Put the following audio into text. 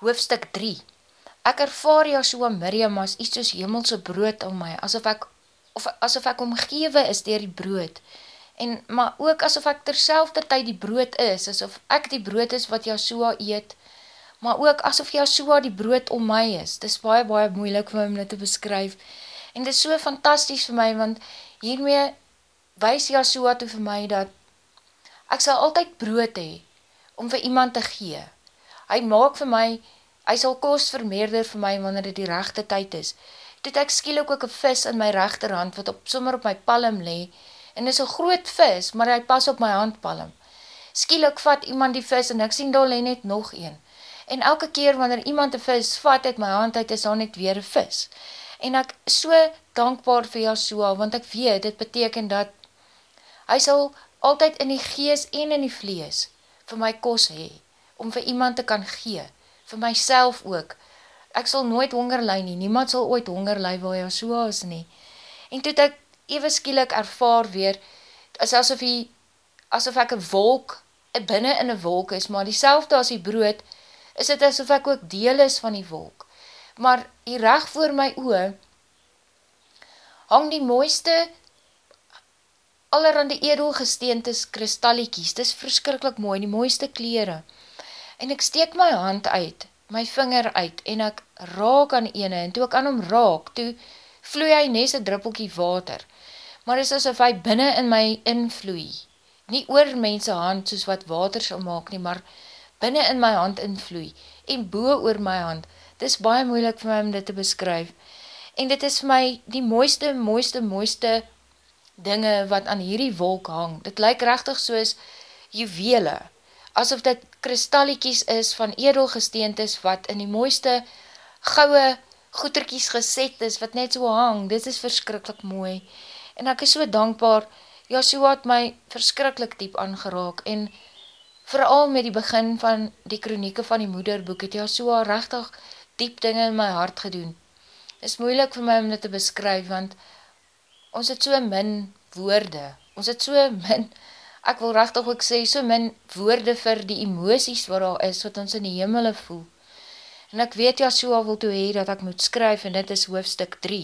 Hoofstuk 3 Ek ervaar Joshua Miriam as iets soos hemelse brood om my, asof ek, of, asof ek omgewe is dier die brood, en, maar ook asof ek terselfde tyd die brood is, asof ek die brood is wat Joshua eet, maar ook asof Joshua die brood om my is. Dit is baie, baie moeilik vir my te beskryf, en dit is so fantastisch vir my, want hiermee wees Joshua toe vir my dat ek sal altyd brood hee, om vir iemand te gee. Hy maak vir my, hy sal kost vermeerder vir my wanneer dit die rechte tyd is. Toet ek skiel ook ook een vis in my rechterhand wat op, sommer op my palm lee, en is een groot vis, maar hy pas op my handpalm. Skiel ek vat iemand die vis en ek sien daar leen net nog een. En elke keer wanneer iemand die vis vat uit my hand uit, is daar net weer een vis. En ek so dankbaar vir Joshua, want ek weet, dit beteken dat hy sal altyd in die gees en in die vlees vir my kos hee, om vir iemand te kan gee, vir myself ook. Ek sal nooit honger lei nie, niemand sal ooit honger lei waar jy so is nie. En toe ek even skielik ervaar weer, is asof, die, asof ek een wolk, een binnen in een wolk is, maar die selfde as die brood, is het asof ek ook deel is van die wolk. Maar hier recht voor my oor, hang die mooiste, allerhande edelgesteentes kristalliekies, dis verskrikkelijk mooi, die mooiste kleren, en ek steek my hand uit, my vinger uit, en ek raak aan ene, en toe ek aan hom raak, toe vloei hy nes een druppelkie water, maar is asof hy binnen in my invloei, nie oor mense hand soos wat water sal maak nie, maar binnen in my hand invloei, en boe oor my hand, dit is baie moeilik vir my om dit te beskryf, en dit is vir my die mooiste, mooiste, mooiste dinge wat aan hierdie wolk hang, dit lyk rechtig soos juwele, asof dit kristalliekies is van edelgesteentes wat in die mooiste gouwe goederkies geset is, wat net so hang, dit is verskrikkelijk mooi, en ek is so dankbaar, Joshua het my verskrikkelijk diep aangeraak, en vooral met die begin van die kronieke van die moederboek, het Joshua rechtig diep dinge in my hart gedoen. Het is moeilik vir my om dit te beskryf, want ons het so min woorde, ons het so min ek wil rechtig ook sê, so min woorde vir die emoties wat daar is, wat ons in die hemele voel. En ek weet Joshua wil toe hee dat ek moet skryf, en dit is hoofstuk 3.